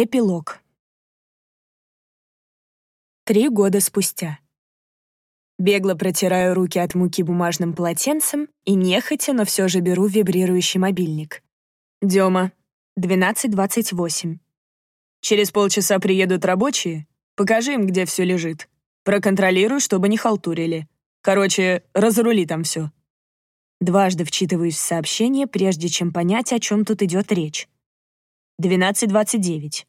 Эпилог. Три года спустя. Бегло протираю руки от муки бумажным полотенцем и нехотя, но все же беру вибрирующий мобильник. Дема, 12.28. Через полчаса приедут рабочие. Покажи им, где все лежит. Проконтролируй, чтобы не халтурили. Короче, разрули там все. Дважды вчитываюсь в сообщение, прежде чем понять, о чем тут идет речь. 12.29.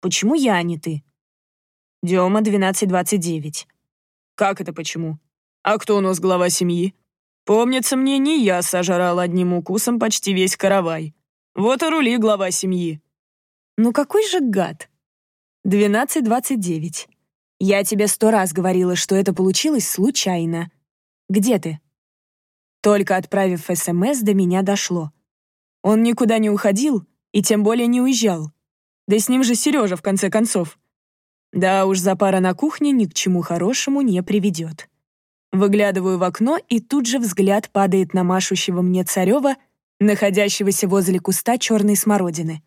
Почему я, а не ты? Дема, 12.29. Как это почему? А кто у нас глава семьи? Помнится мне, не я сожрал одним укусом почти весь каравай. Вот и рули глава семьи. Ну какой же гад. 12.29. Я тебе сто раз говорила, что это получилось случайно. Где ты? Только отправив СМС, до меня дошло. Он никуда не уходил и тем более не уезжал. Да с ним же Сережа, в конце концов. Да уж, запара на кухне ни к чему хорошему не приведет. Выглядываю в окно, и тут же взгляд падает на машущего мне Царева, находящегося возле куста черной смородины.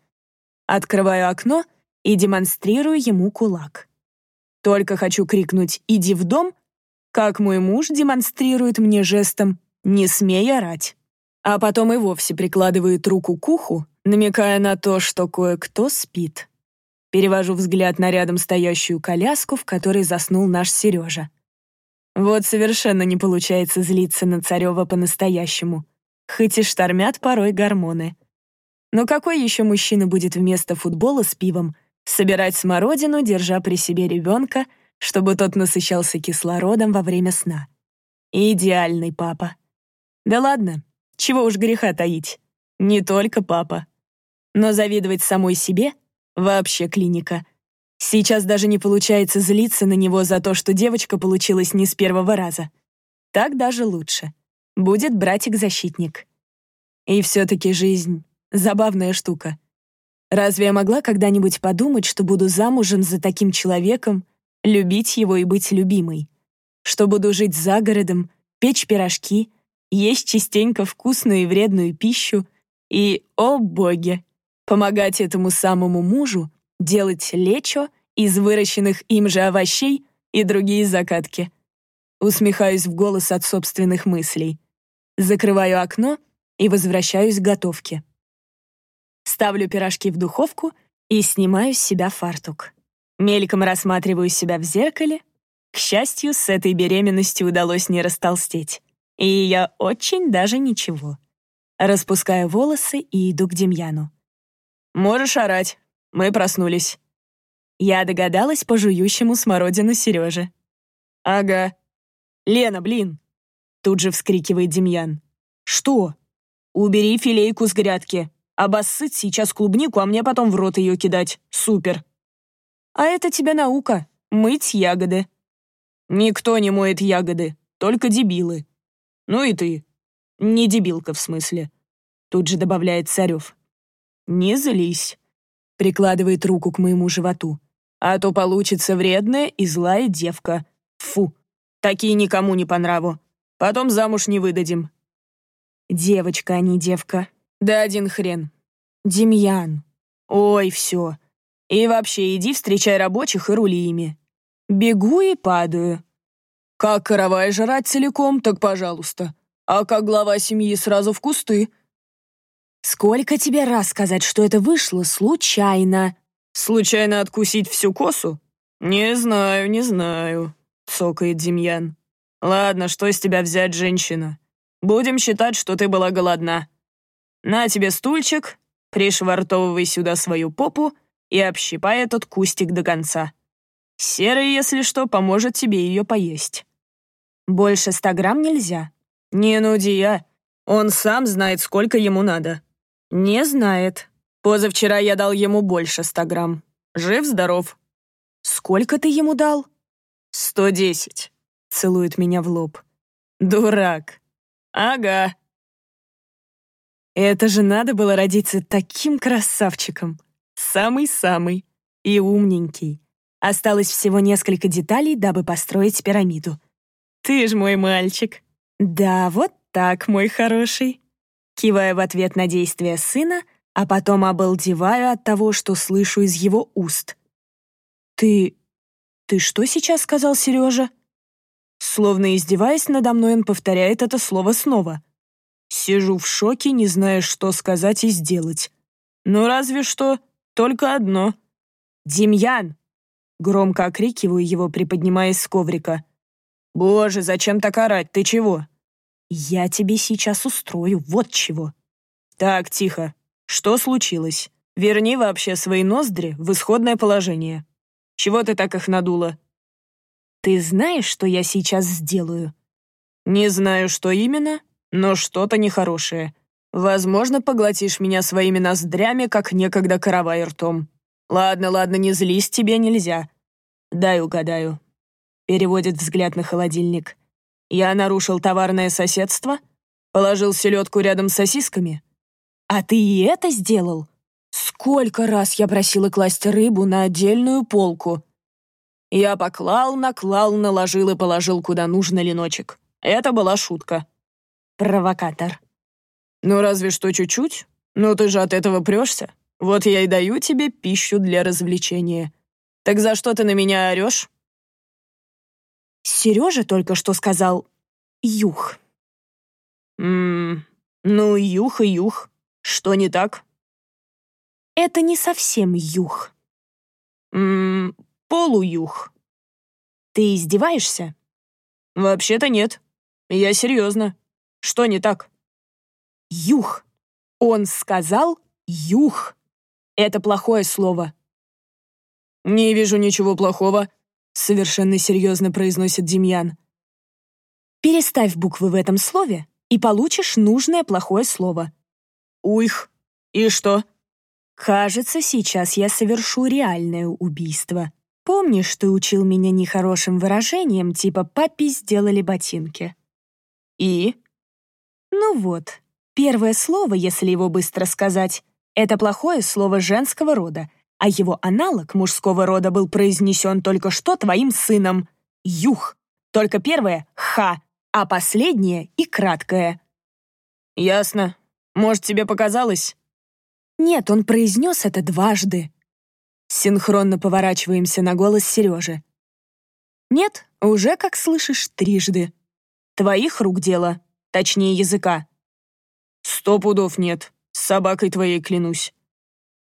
Открываю окно и демонстрирую ему кулак. Только хочу крикнуть «иди в дом», как мой муж демонстрирует мне жестом «Не смей орать». А потом и вовсе прикладывает руку к уху, намекая на то, что кое-кто спит. Перевожу взгляд на рядом стоящую коляску, в которой заснул наш Сережа. Вот совершенно не получается злиться на Царева по-настоящему, хоть и штормят порой гормоны. Но какой еще мужчина будет вместо футбола с пивом собирать смородину, держа при себе ребенка, чтобы тот насыщался кислородом во время сна? Идеальный папа. Да ладно, чего уж греха таить. Не только папа. Но завидовать самой себе — вообще клиника. Сейчас даже не получается злиться на него за то, что девочка получилась не с первого раза. Так даже лучше. Будет братик-защитник. И все-таки жизнь — забавная штука. Разве я могла когда-нибудь подумать, что буду замужем за таким человеком, любить его и быть любимой? Что буду жить за городом, печь пирожки — есть частенько вкусную и вредную пищу и, о боги, помогать этому самому мужу делать лечо из выращенных им же овощей и другие закатки. Усмехаюсь в голос от собственных мыслей. Закрываю окно и возвращаюсь к готовке. Ставлю пирожки в духовку и снимаю с себя фартук. Мельком рассматриваю себя в зеркале. К счастью, с этой беременностью удалось не растолстеть. И я очень даже ничего. Распускаю волосы и иду к Демьяну. «Можешь орать. Мы проснулись». Я догадалась по жующему смородину Сереже. «Ага. Лена, блин!» Тут же вскрикивает Демьян. «Что?» «Убери филейку с грядки. Обоссыть сейчас клубнику, а мне потом в рот ее кидать. Супер!» «А это тебе наука. Мыть ягоды». «Никто не моет ягоды, только дебилы», ну и ты. Не дебилка, в смысле. Тут же добавляет Царев. Не злись. Прикладывает руку к моему животу. А то получится вредная и злая девка. Фу. Такие никому не по нраву. Потом замуж не выдадим. Девочка, а не девка. Да один хрен. Демьян. Ой, все. И вообще, иди встречай рабочих и рули ими. Бегу и падаю. Как каравай жрать целиком, так пожалуйста. А как глава семьи сразу в кусты. Сколько тебе раз сказать, что это вышло случайно? Случайно откусить всю косу? Не знаю, не знаю, цокает Демьян. Ладно, что из тебя взять, женщина? Будем считать, что ты была голодна. На тебе стульчик, пришвартовывай сюда свою попу и общипай этот кустик до конца. Серый, если что, поможет тебе ее поесть. Больше ста грамм нельзя. Не нуди я. Он сам знает, сколько ему надо. Не знает. Позавчера я дал ему больше ста грамм. Жив-здоров. Сколько ты ему дал? Сто десять. Целует меня в лоб. Дурак. Ага. Это же надо было родиться таким красавчиком. Самый-самый. И умненький. Осталось всего несколько деталей, дабы построить пирамиду. Ты ж мой мальчик. Да, вот так, мой хороший. Кивая в ответ на действия сына, а потом обалдеваю от того, что слышу из его уст. «Ты... ты что сейчас сказал, Сережа?» Словно издеваясь надо мной, он повторяет это слово снова. Сижу в шоке, не зная, что сказать и сделать. Ну, разве что только одно. «Демьян!» Громко окрикиваю его, приподнимаясь с коврика. «Боже, зачем так орать? Ты чего?» «Я тебе сейчас устрою, вот чего». «Так, тихо. Что случилось? Верни вообще свои ноздри в исходное положение. Чего ты так их надула?» «Ты знаешь, что я сейчас сделаю?» «Не знаю, что именно, но что-то нехорошее. Возможно, поглотишь меня своими ноздрями, как некогда каравай ртом. Ладно, ладно, не злись, тебе нельзя. Дай угадаю». Переводит взгляд на холодильник. Я нарушил товарное соседство? Положил селедку рядом с сосисками? А ты и это сделал? Сколько раз я просила класть рыбу на отдельную полку? Я поклал, наклал, наложил и положил куда нужно леночек. Это была шутка. Провокатор. Ну, разве что чуть-чуть. Ну, ты же от этого прешься. Вот я и даю тебе пищу для развлечения. Так за что ты на меня орешь? Сережа только что сказал «юх». «Ммм, ну, юх и юх. Что не так?» «Это не совсем юх». «Ммм, полуюх». «Ты издеваешься?» «Вообще-то нет. Я серьезно. Что не так?» «Юх. Он сказал «юх». Это плохое слово». «Не вижу ничего плохого», совершенно серьезно произносит Демьян. Переставь буквы в этом слове, и получишь нужное плохое слово. Уйх. И что? Кажется, сейчас я совершу реальное убийство. Помнишь, ты учил меня нехорошим выражением, типа «папе сделали ботинки»? И? Ну вот, первое слово, если его быстро сказать, это плохое слово женского рода — а его аналог мужского рода был произнесен только что твоим сыном. Юх. Только первое — ха, а последнее и краткое. «Ясно. Может, тебе показалось?» Нет, он произнес это дважды. Синхронно поворачиваемся на голос Сережи. Нет, уже, как слышишь, трижды. Твоих рук дело, точнее языка. Сто пудов нет, с собакой твоей клянусь.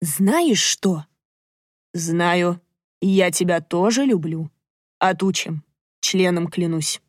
Знаешь что? «Знаю. Я тебя тоже люблю. Отучим. Членом клянусь».